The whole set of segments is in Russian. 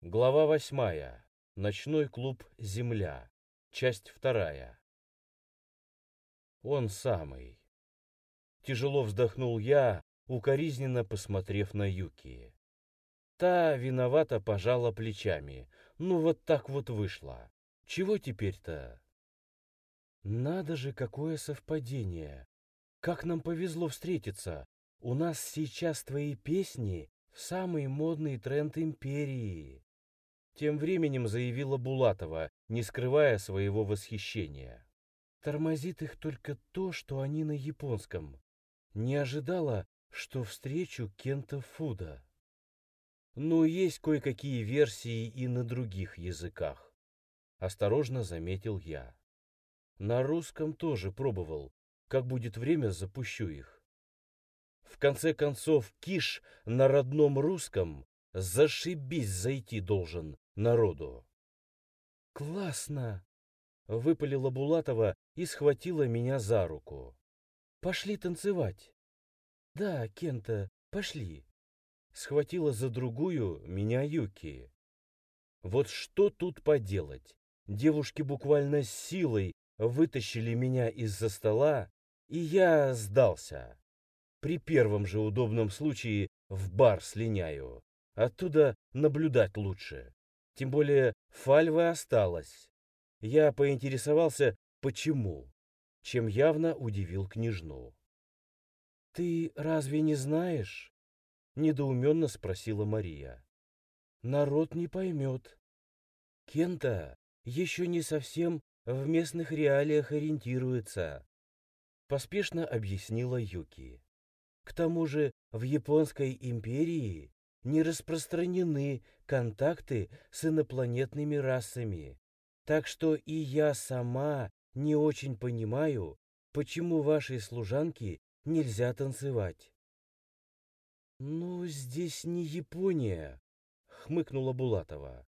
Глава восьмая. Ночной клуб «Земля». Часть вторая. Он самый. Тяжело вздохнул я, укоризненно посмотрев на Юки. Та виновато пожала плечами. Ну вот так вот вышло. Чего теперь-то? Надо же, какое совпадение. Как нам повезло встретиться. У нас сейчас твои песни — самый модный тренд империи. Тем временем заявила Булатова, не скрывая своего восхищения. Тормозит их только то, что они на японском. Не ожидала, что встречу Кента Фуда. Но есть кое-какие версии и на других языках. Осторожно заметил я. На русском тоже пробовал. Как будет время, запущу их. В конце концов, Киш на родном русском зашибись зайти должен народу. «Классно!» — выпалила Булатова и схватила меня за руку. «Пошли танцевать!» «Да, Кента, пошли!» Схватила за другую меня Юки. Вот что тут поделать? Девушки буквально силой вытащили меня из-за стола, и я сдался. При первом же удобном случае в бар слиняю. Оттуда наблюдать лучше. Тем более фальва осталась. Я поинтересовался, почему, чем явно удивил княжну. «Ты разве не знаешь?» — недоуменно спросила Мария. «Народ не поймет. Кента еще не совсем в местных реалиях ориентируется», — поспешно объяснила Юки. «К тому же в Японской империи не распространены контакты с инопланетными расами. Так что и я сама не очень понимаю, почему вашей служанке нельзя танцевать. «Ну, здесь не Япония», — хмыкнула Булатова.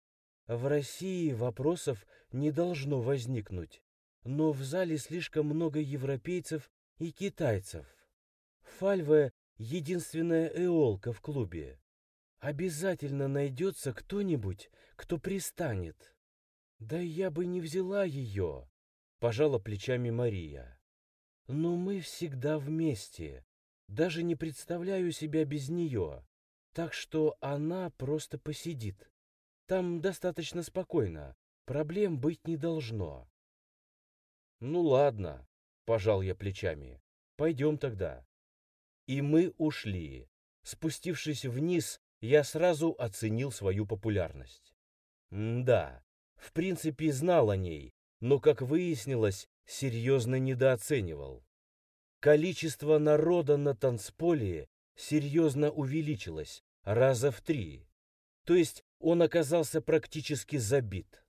«В России вопросов не должно возникнуть, но в зале слишком много европейцев и китайцев. Фальва — единственная эолка в клубе. Обязательно найдется кто-нибудь, кто пристанет. Да я бы не взяла ее, пожала плечами Мария. Но мы всегда вместе. Даже не представляю себя без нее. Так что она просто посидит. Там достаточно спокойно. Проблем быть не должно. Ну ладно, пожал я плечами. Пойдем тогда. И мы ушли. Спустившись вниз, я сразу оценил свою популярность. М да, в принципе знал о ней, но, как выяснилось, серьезно недооценивал. Количество народа на танцполе серьезно увеличилось, раза в три. То есть он оказался практически забит.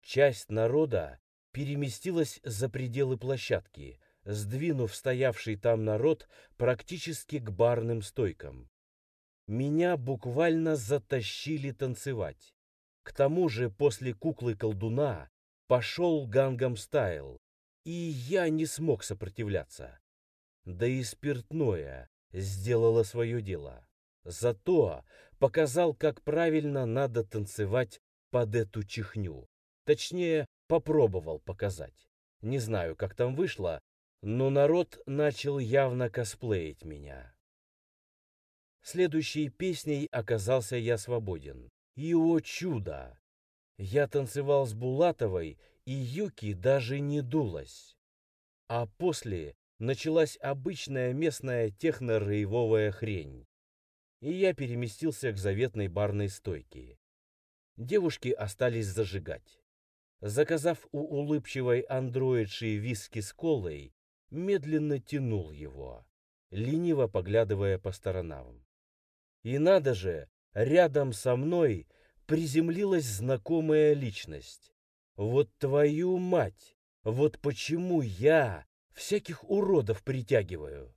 Часть народа переместилась за пределы площадки, сдвинув стоявший там народ практически к барным стойкам. Меня буквально затащили танцевать. К тому же после куклы-колдуна пошел гангам стайл, и я не смог сопротивляться. Да и спиртное сделало свое дело. Зато показал, как правильно надо танцевать под эту чихню. Точнее, попробовал показать. Не знаю, как там вышло, но народ начал явно косплеить меня. Следующей песней оказался я свободен. И, о чудо! Я танцевал с Булатовой, и Юки даже не дулась. А после началась обычная местная техно-роевовая хрень. И я переместился к заветной барной стойке. Девушки остались зажигать. Заказав у улыбчивой андроидши виски с колой, медленно тянул его, лениво поглядывая по сторонам. И надо же, рядом со мной приземлилась знакомая личность. Вот твою мать! Вот почему я всяких уродов притягиваю.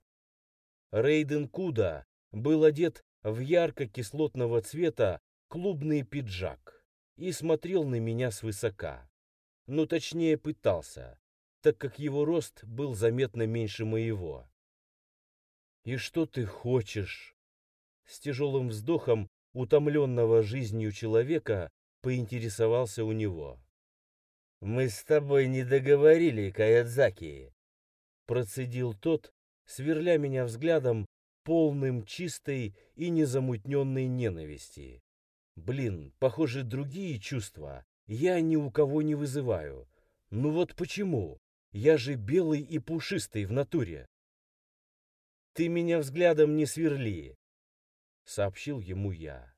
Рейден Куда был одет в ярко-кислотного цвета клубный пиджак и смотрел на меня свысока. Ну, точнее, пытался, так как его рост был заметно меньше моего. «И что ты хочешь?» С тяжелым вздохом утомленного жизнью человека поинтересовался у него. «Мы с тобой не договорили, Каядзаки», — процедил тот, сверля меня взглядом, полным чистой и незамутненной ненависти. Блин, похоже, другие чувства я ни у кого не вызываю. Ну вот почему? Я же белый и пушистый в натуре. Ты меня взглядом не сверли, сообщил ему я.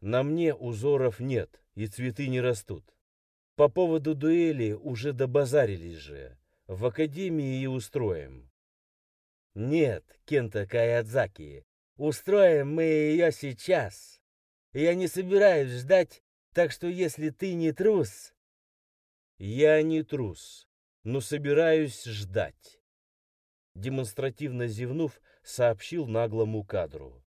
На мне узоров нет и цветы не растут. По поводу дуэли уже добазарились же. В академии и устроим. Нет, Кента Каядзаки, устроим мы ее сейчас. Я не собираюсь ждать, так что если ты не трус... Я не трус, но собираюсь ждать. Демонстративно зевнув, сообщил наглому кадру.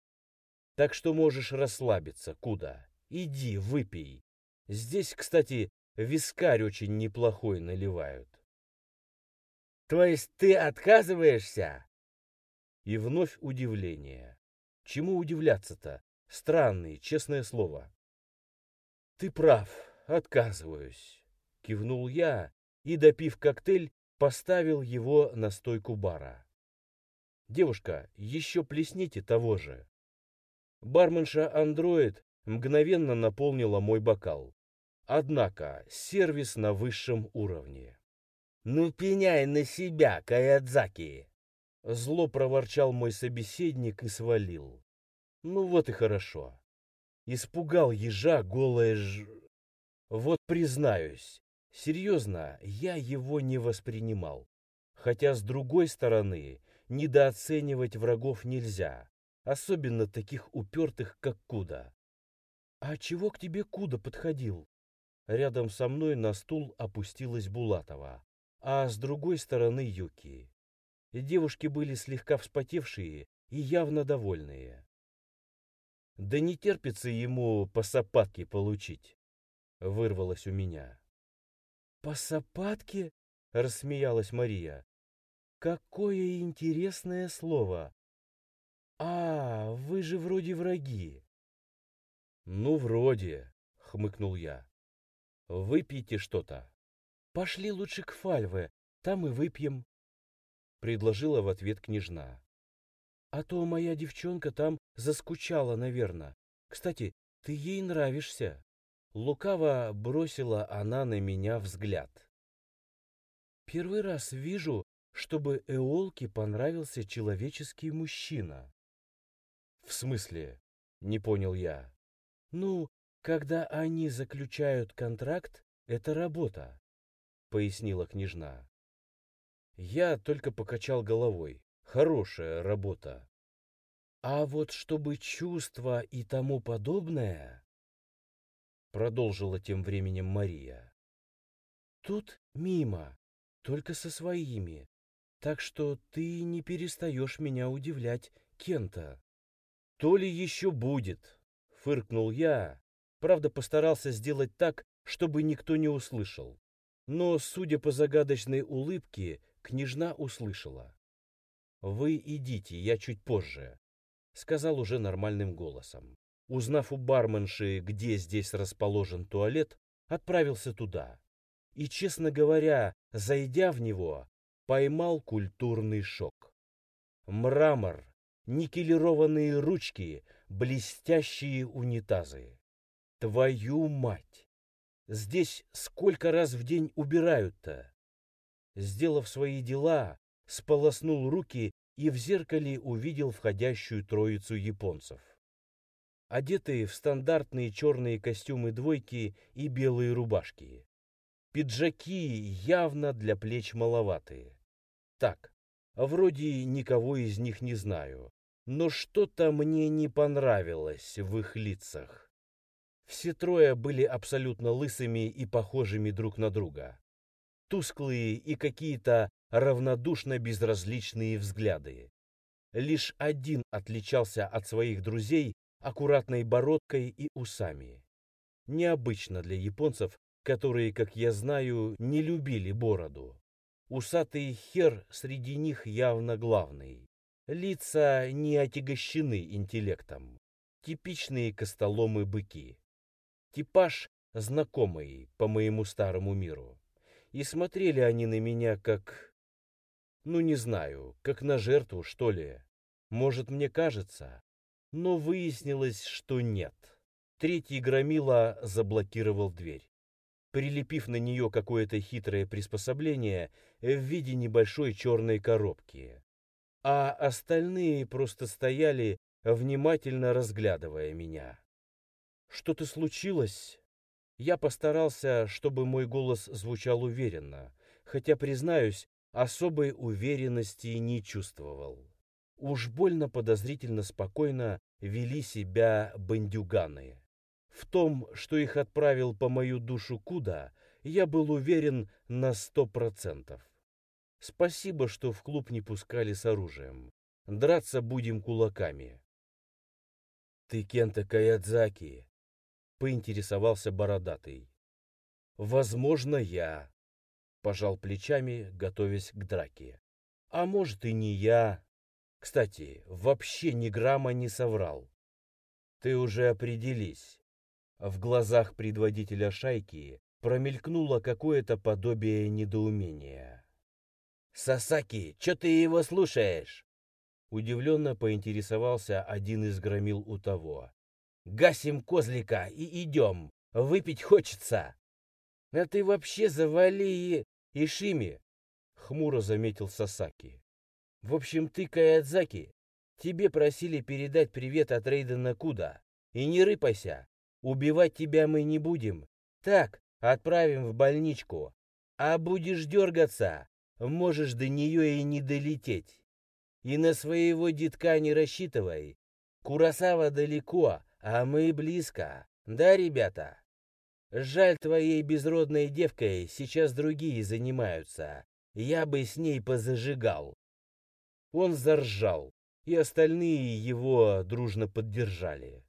Так что можешь расслабиться. Куда? Иди, выпей. Здесь, кстати, вискарь очень неплохой наливают. То есть ты отказываешься? И вновь удивление. Чему удивляться-то? Странный, честное слово. Ты прав, отказываюсь. Кивнул я и, допив коктейль, поставил его на стойку бара. Девушка, еще плесните того же. Барменша-андроид мгновенно наполнила мой бокал. Однако сервис на высшем уровне. «Ну пеняй на себя, Каядзаки!» Зло проворчал мой собеседник и свалил. Ну вот и хорошо. Испугал ежа голое ж... Вот признаюсь, серьезно, я его не воспринимал. Хотя, с другой стороны, недооценивать врагов нельзя, особенно таких упертых, как Куда. «А чего к тебе Куда подходил?» Рядом со мной на стул опустилась Булатова, а с другой стороны Юки. Девушки были слегка вспотевшие и явно довольные. Да не терпится ему по сапатке получить, вырвалось у меня. По сапатке? рассмеялась Мария. Какое интересное слово. А, вы же вроде враги. Ну, вроде, хмыкнул я. Выпейте что-то. Пошли лучше к Фальве, там и выпьем предложила в ответ княжна. А то моя девчонка там заскучала, наверное. Кстати, ты ей нравишься. Лукаво бросила она на меня взгляд. Первый раз вижу, чтобы Эолке понравился человеческий мужчина. В смысле? Не понял я. Ну, когда они заключают контракт, это работа, пояснила княжна. Я только покачал головой. Хорошая работа. А вот чтобы чувства и тому подобное, продолжила тем временем Мария. Тут мимо, только со своими. Так что ты не перестаешь меня удивлять, Кента. То ли еще будет, фыркнул я. Правда, постарался сделать так, чтобы никто не услышал. Но, судя по загадочной улыбке, Княжна услышала. «Вы идите, я чуть позже», — сказал уже нормальным голосом. Узнав у барменши, где здесь расположен туалет, отправился туда. И, честно говоря, зайдя в него, поймал культурный шок. Мрамор, никелированные ручки, блестящие унитазы. Твою мать! Здесь сколько раз в день убирают-то? сделав свои дела, сполоснул руки и в зеркале увидел входящую троицу японцев. Одетые в стандартные черные костюмы двойки и белые рубашки. Пиджаки явно для плеч маловатые. Так, вроде никого из них не знаю, но что-то мне не понравилось в их лицах. Все трое были абсолютно лысыми и похожими друг на друга тусклые и какие-то равнодушно безразличные взгляды. Лишь один отличался от своих друзей аккуратной бородкой и усами. Необычно для японцев, которые, как я знаю, не любили бороду. Усатый хер среди них явно главный. Лица не отягощены интеллектом. Типичные костоломы-быки. Типаж знакомый по моему старому миру. И смотрели они на меня как... Ну, не знаю, как на жертву, что ли. Может, мне кажется. Но выяснилось, что нет. Третий громила заблокировал дверь, прилепив на нее какое-то хитрое приспособление в виде небольшой черной коробки. А остальные просто стояли, внимательно разглядывая меня. «Что-то случилось?» Я постарался, чтобы мой голос звучал уверенно, хотя, признаюсь, особой уверенности не чувствовал. Уж больно подозрительно спокойно вели себя бандюганы. В том, что их отправил по мою душу куда, я был уверен на сто процентов. Спасибо, что в клуб не пускали с оружием. Драться будем кулаками. «Ты Кента Каядзаки?» — поинтересовался бородатый. «Возможно, я», — пожал плечами, готовясь к драке. «А может, и не я. Кстати, вообще ни грамма не соврал. Ты уже определись». В глазах предводителя шайки промелькнуло какое-то подобие недоумения. «Сасаки, чё ты его слушаешь?» Удивленно поинтересовался один из громил у того. «Гасим козлика и идем. Выпить хочется». «А ты вообще завали и... Ишими!» — хмуро заметил Сасаки. «В общем, ты, Каядзаки, тебе просили передать привет от Рейдена Куда. И не рыпайся, убивать тебя мы не будем. Так, отправим в больничку. А будешь дергаться, можешь до нее и не долететь. И на своего детка не рассчитывай. Курасава далеко, а мы близко. Да, ребята? Жаль, твоей безродной девкой сейчас другие занимаются. Я бы с ней позажигал. Он заржал, и остальные его дружно поддержали.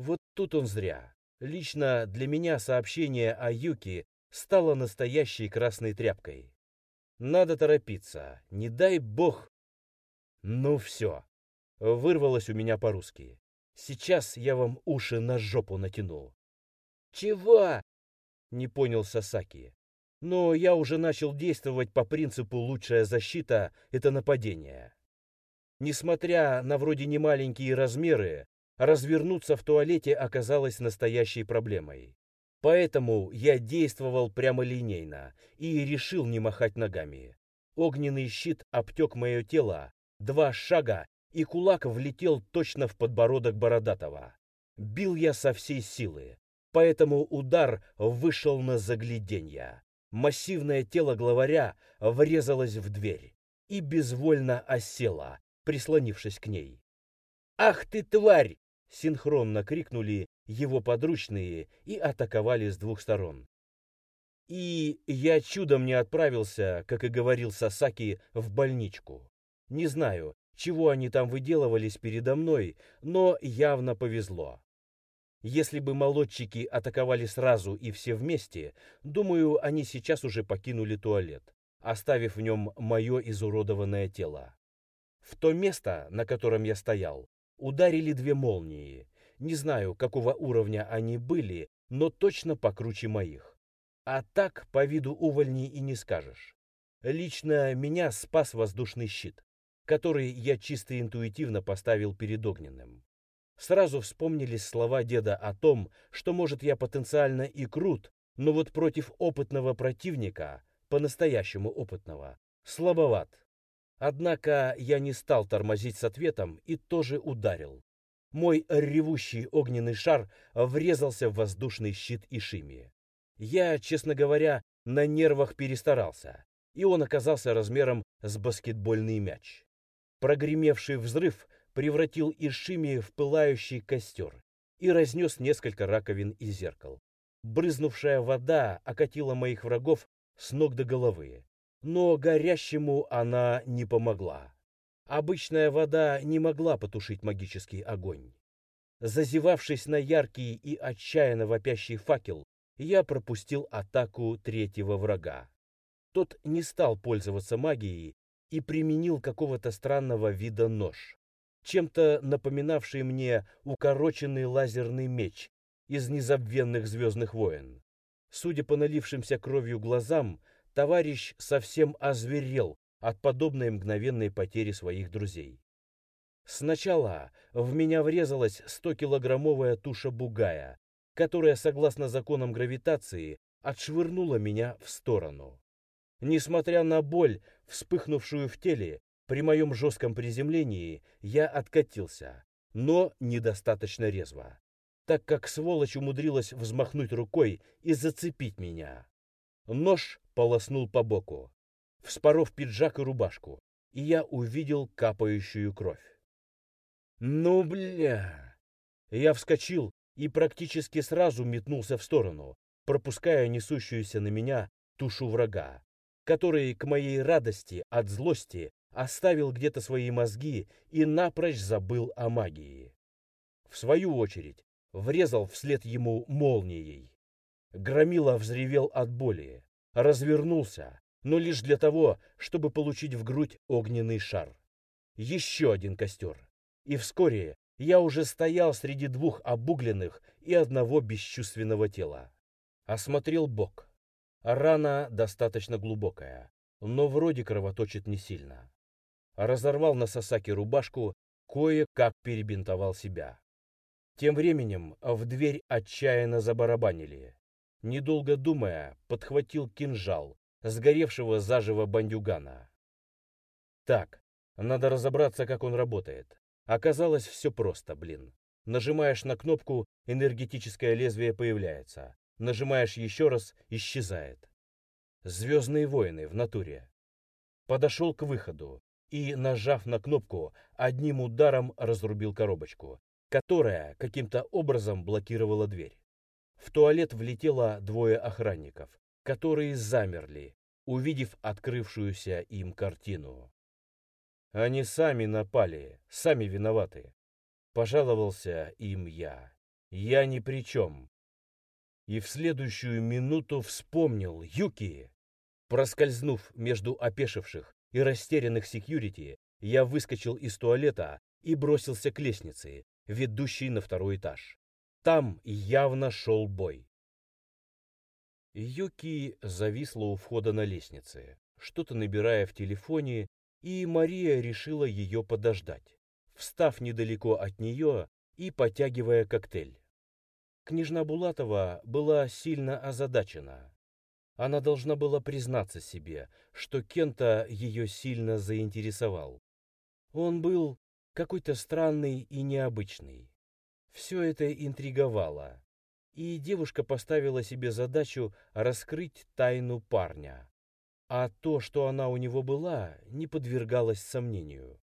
Вот тут он зря. Лично для меня сообщение о Юке стало настоящей красной тряпкой. Надо торопиться, не дай бог ну все. Вырвалось у меня по-русски. Сейчас я вам уши на жопу натяну. Чего? Не понял Сасаки. Но я уже начал действовать по принципу «лучшая защита – это нападение». Несмотря на вроде немаленькие размеры, развернуться в туалете оказалось настоящей проблемой. Поэтому я действовал прямолинейно и решил не махать ногами. Огненный щит обтек мое тело, Два шага, и кулак влетел точно в подбородок Бородатого. Бил я со всей силы, поэтому удар вышел на загляденье. Массивное тело главаря врезалось в дверь и безвольно осело, прислонившись к ней. «Ах ты, тварь!» — синхронно крикнули его подручные и атаковали с двух сторон. И я чудом не отправился, как и говорил Сасаки, в больничку. Не знаю, чего они там выделывались передо мной, но явно повезло. Если бы молодчики атаковали сразу и все вместе, думаю, они сейчас уже покинули туалет, оставив в нем мое изуродованное тело. В то место, на котором я стоял, ударили две молнии. Не знаю, какого уровня они были, но точно покруче моих. А так, по виду увольней и не скажешь. Лично меня спас воздушный щит который я чисто интуитивно поставил перед огненным. Сразу вспомнились слова деда о том, что, может, я потенциально и крут, но вот против опытного противника, по-настоящему опытного, слабоват. Однако я не стал тормозить с ответом и тоже ударил. Мой ревущий огненный шар врезался в воздушный щит Ишими. Я, честно говоря, на нервах перестарался, и он оказался размером с баскетбольный мяч. Прогремевший взрыв превратил Ишими в пылающий костер и разнес несколько раковин и зеркал. Брызнувшая вода окатила моих врагов с ног до головы, но горящему она не помогла. Обычная вода не могла потушить магический огонь. Зазевавшись на яркий и отчаянно вопящий факел, я пропустил атаку третьего врага. Тот не стал пользоваться магией и применил какого-то странного вида нож, чем-то напоминавший мне укороченный лазерный меч из незабвенных «Звездных войн». Судя по налившимся кровью глазам, товарищ совсем озверел от подобной мгновенной потери своих друзей. Сначала в меня врезалась 100-килограммовая туша бугая, которая, согласно законам гравитации, отшвырнула меня в сторону. Несмотря на боль, вспыхнувшую в теле, при моем жестком приземлении я откатился, но недостаточно резво, так как сволочь умудрилась взмахнуть рукой и зацепить меня. Нож полоснул по боку, вспоров пиджак и рубашку, и я увидел капающую кровь. «Ну, бля!» Я вскочил и практически сразу метнулся в сторону, пропуская несущуюся на меня тушу врага, который, к моей радости от злости, оставил где-то свои мозги и напрочь забыл о магии. В свою очередь, врезал вслед ему молнией. Громила взревел от боли, развернулся, но лишь для того, чтобы получить в грудь огненный шар. Еще один костер. И вскоре я уже стоял среди двух обугленных и одного бесчувственного тела. Осмотрел бок. Рана достаточно глубокая, но вроде кровоточит не сильно. Разорвал на Сасаке рубашку, кое-как перебинтовал себя. Тем временем в дверь отчаянно забарабанили. Недолго думая, подхватил кинжал, сгоревшего заживо бандюгана. Так, надо разобраться, как он работает. Оказалось, все просто, блин. Нажимаешь на кнопку, энергетическое лезвие появляется. Нажимаешь еще раз, исчезает. Звездные войны в натуре. Подошел к выходу и, нажав на кнопку, одним ударом разрубил коробочку, которая каким-то образом блокировала дверь. В туалет влетело двое охранников, которые замерли, увидев открывшуюся им картину. Они сами напали, сами виноваты. Пожаловался им я. Я ни при чем. И в следующую минуту вспомнил Юки. Проскользнув между опешивших и растерянных секьюрити, я выскочил из туалета и бросился к лестнице, ведущей на второй этаж. Там явно шел бой. Юки зависла у входа на лестнице, что-то набирая в телефоне, и Мария решила ее подождать, встав недалеко от нее и потягивая коктейль. Княжна Булатова была сильно озадачена. Она должна была признаться себе, что Кента ее сильно заинтересовал. Он был какой-то странный и необычный. Все это интриговало, и девушка поставила себе задачу раскрыть тайну парня. А то, что она у него была, не подвергалось сомнению.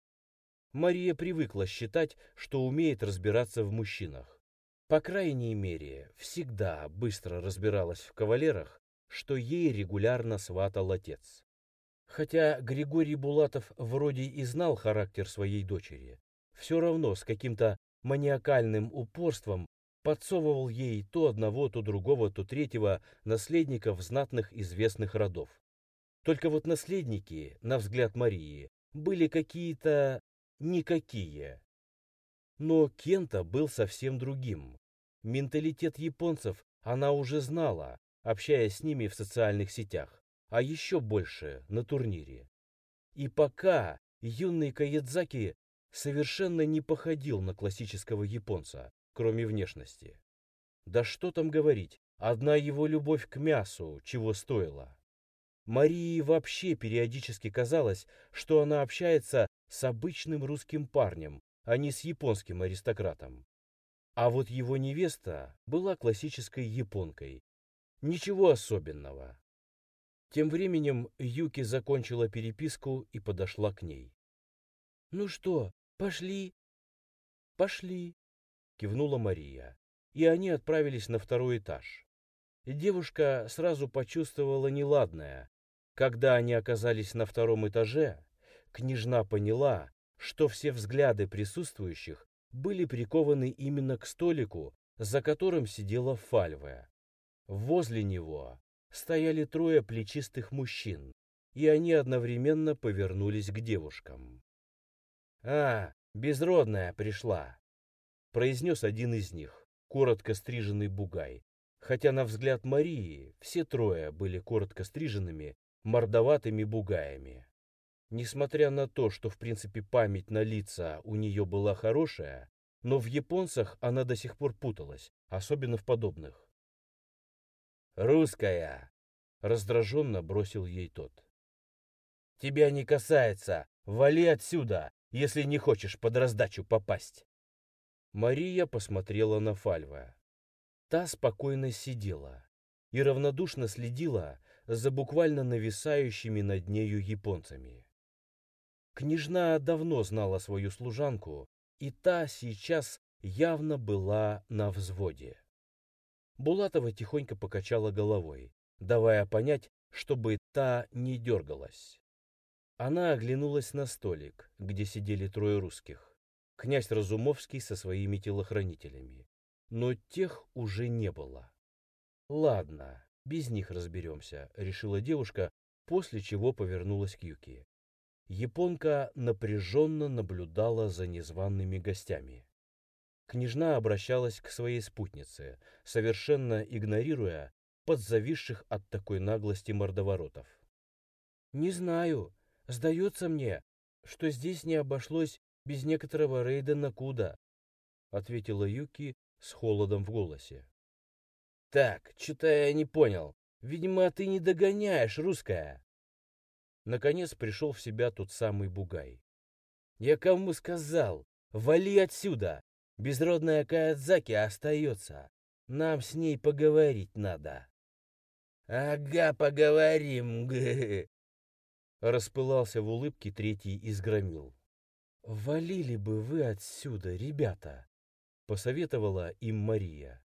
Мария привыкла считать, что умеет разбираться в мужчинах. По крайней мере, всегда быстро разбиралась в кавалерах, что ей регулярно сватал отец. Хотя Григорий Булатов вроде и знал характер своей дочери, все равно с каким-то маниакальным упорством подсовывал ей то одного, то другого, то третьего наследников знатных известных родов. Только вот наследники, на взгляд Марии, были какие-то никакие. Но Кента был совсем другим. Менталитет японцев она уже знала, общаясь с ними в социальных сетях, а еще больше на турнире. И пока юный Каядзаки совершенно не походил на классического японца, кроме внешности. Да что там говорить, одна его любовь к мясу чего стоила. Марии вообще периодически казалось, что она общается с обычным русским парнем, а не с японским аристократом. А вот его невеста была классической японкой. Ничего особенного. Тем временем Юки закончила переписку и подошла к ней. «Ну что, пошли?» «Пошли», кивнула Мария, и они отправились на второй этаж. Девушка сразу почувствовала неладное. Когда они оказались на втором этаже, княжна поняла, что все взгляды присутствующих были прикованы именно к столику, за которым сидела Фальвая. Возле него стояли трое плечистых мужчин, и они одновременно повернулись к девушкам. «А, безродная пришла», произнес один из них. коротко стриженный бугай, хотя на взгляд Марии все трое были коротко стриженными, мордоватыми бугаями. Несмотря на то, что в принципе память на лица у нее была хорошая, но в японцах она до сих пор путалась, особенно в подобных. «Русская!» — раздраженно бросил ей тот. «Тебя не касается! Вали отсюда, если не хочешь под раздачу попасть!» Мария посмотрела на Фальва. Та спокойно сидела и равнодушно следила за буквально нависающими над нею японцами. Княжна давно знала свою служанку, и та сейчас явно была на взводе. Булатова тихонько покачала головой, давая понять, чтобы та не дергалась. Она оглянулась на столик, где сидели трое русских. Князь Разумовский со своими телохранителями. Но тех уже не было. «Ладно, без них разберемся», — решила девушка, после чего повернулась к Юки. Японка напряженно наблюдала за незваными гостями. Княжна обращалась к своей спутнице, совершенно игнорируя подзависших от такой наглости мордоворотов. «Не знаю. Сдается мне, что здесь не обошлось без некоторого рейда на Куда», ответила Юки с холодом в голосе. «Так, что-то я не понял. Видимо, ты не догоняешь, русская», Наконец пришел в себя тот самый бугай. «Я кому сказал? Вали отсюда! Безродная Каядзаки остается. Нам с ней поговорить надо». «Ага, поговорим, Распылался в улыбке третий из громил. «Валили бы вы отсюда, ребята!» — посоветовала им Мария.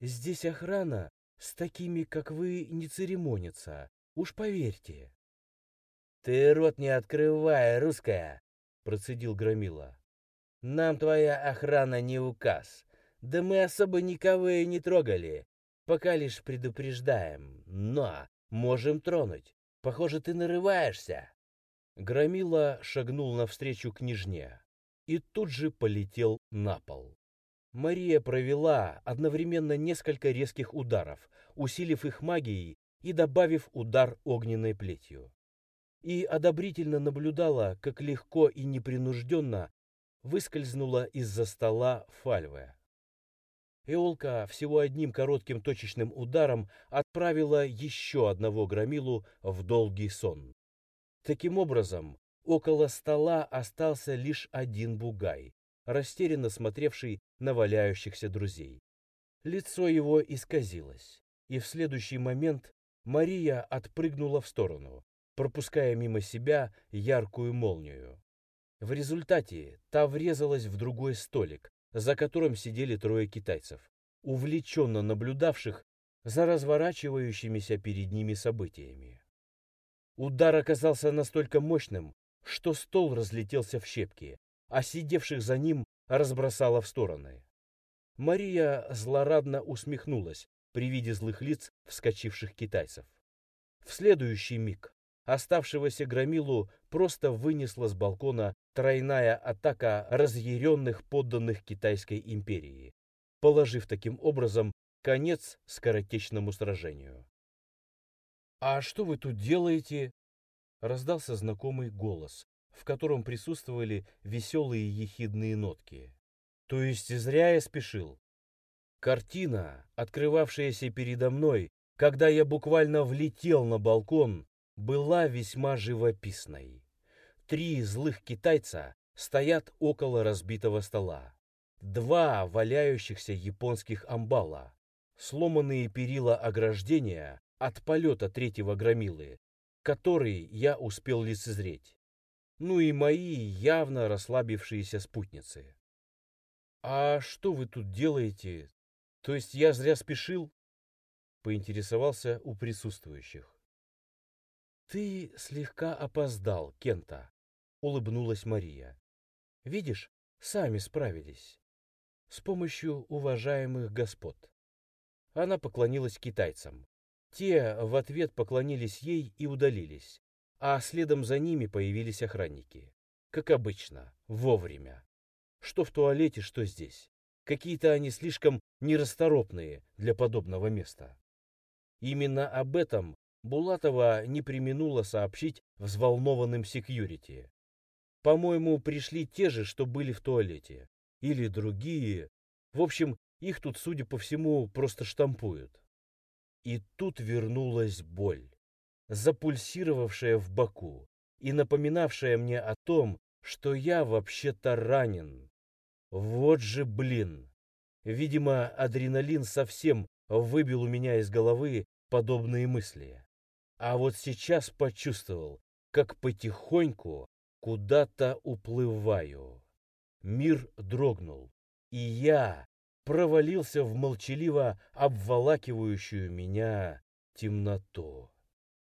«Здесь охрана с такими, как вы, не церемонится, уж поверьте». «Ты рот не открывай, русская!» — процедил Громила. «Нам твоя охрана не указ. Да мы особо никого и не трогали. Пока лишь предупреждаем. Но можем тронуть. Похоже, ты нарываешься». Громила шагнул навстречу княжне и тут же полетел на пол. Мария провела одновременно несколько резких ударов, усилив их магией и добавив удар огненной плетью и одобрительно наблюдала, как легко и непринужденно выскользнула из-за стола Фальве. Эолка всего одним коротким точечным ударом отправила еще одного громилу в долгий сон. Таким образом, около стола остался лишь один бугай, растерянно смотревший на валяющихся друзей. Лицо его исказилось, и в следующий момент Мария отпрыгнула в сторону, пропуская мимо себя яркую молнию. В результате та врезалась в другой столик, за которым сидели трое китайцев, увлеченно наблюдавших за разворачивающимися перед ними событиями. Удар оказался настолько мощным, что стол разлетелся в щепки, а сидевших за ним разбросало в стороны. Мария злорадно усмехнулась при виде злых лиц вскочивших китайцев. В следующий миг Оставшегося громилу просто вынесла с балкона тройная атака разъяренных подданных Китайской империи, положив таким образом конец скоротечному сражению. «А что вы тут делаете?» — раздался знакомый голос, в котором присутствовали веселые ехидные нотки. «То есть зря я спешил?» Картина, открывавшаяся передо мной, когда я буквально влетел на балкон, была весьма живописной. Три злых китайца стоят около разбитого стола. Два валяющихся японских амбала, сломанные перила ограждения от полета третьего громилы, который я успел лицезреть. Ну и мои явно расслабившиеся спутницы. «А что вы тут делаете? То есть я зря спешил?» Поинтересовался у присутствующих. «Ты слегка опоздал, Кента», — улыбнулась Мария. «Видишь, сами справились. С помощью уважаемых господ». Она поклонилась китайцам. Те в ответ поклонились ей и удалились, а следом за ними появились охранники. Как обычно, вовремя. Что в туалете, что здесь. Какие-то они слишком нерасторопные для подобного места. Именно об этом Булатова не применула сообщить взволнованным секьюрити. По-моему, пришли те же, что были в туалете. Или другие. В общем, их тут, судя по всему, просто штампуют. И тут вернулась боль, запульсировавшая в боку и напоминавшая мне о том, что я вообще-то ранен. Вот же блин! Видимо, адреналин совсем выбил у меня из головы подобные мысли. А вот сейчас почувствовал, как потихоньку куда-то уплываю. Мир дрогнул, и я провалился в молчаливо обволакивающую меня темноту.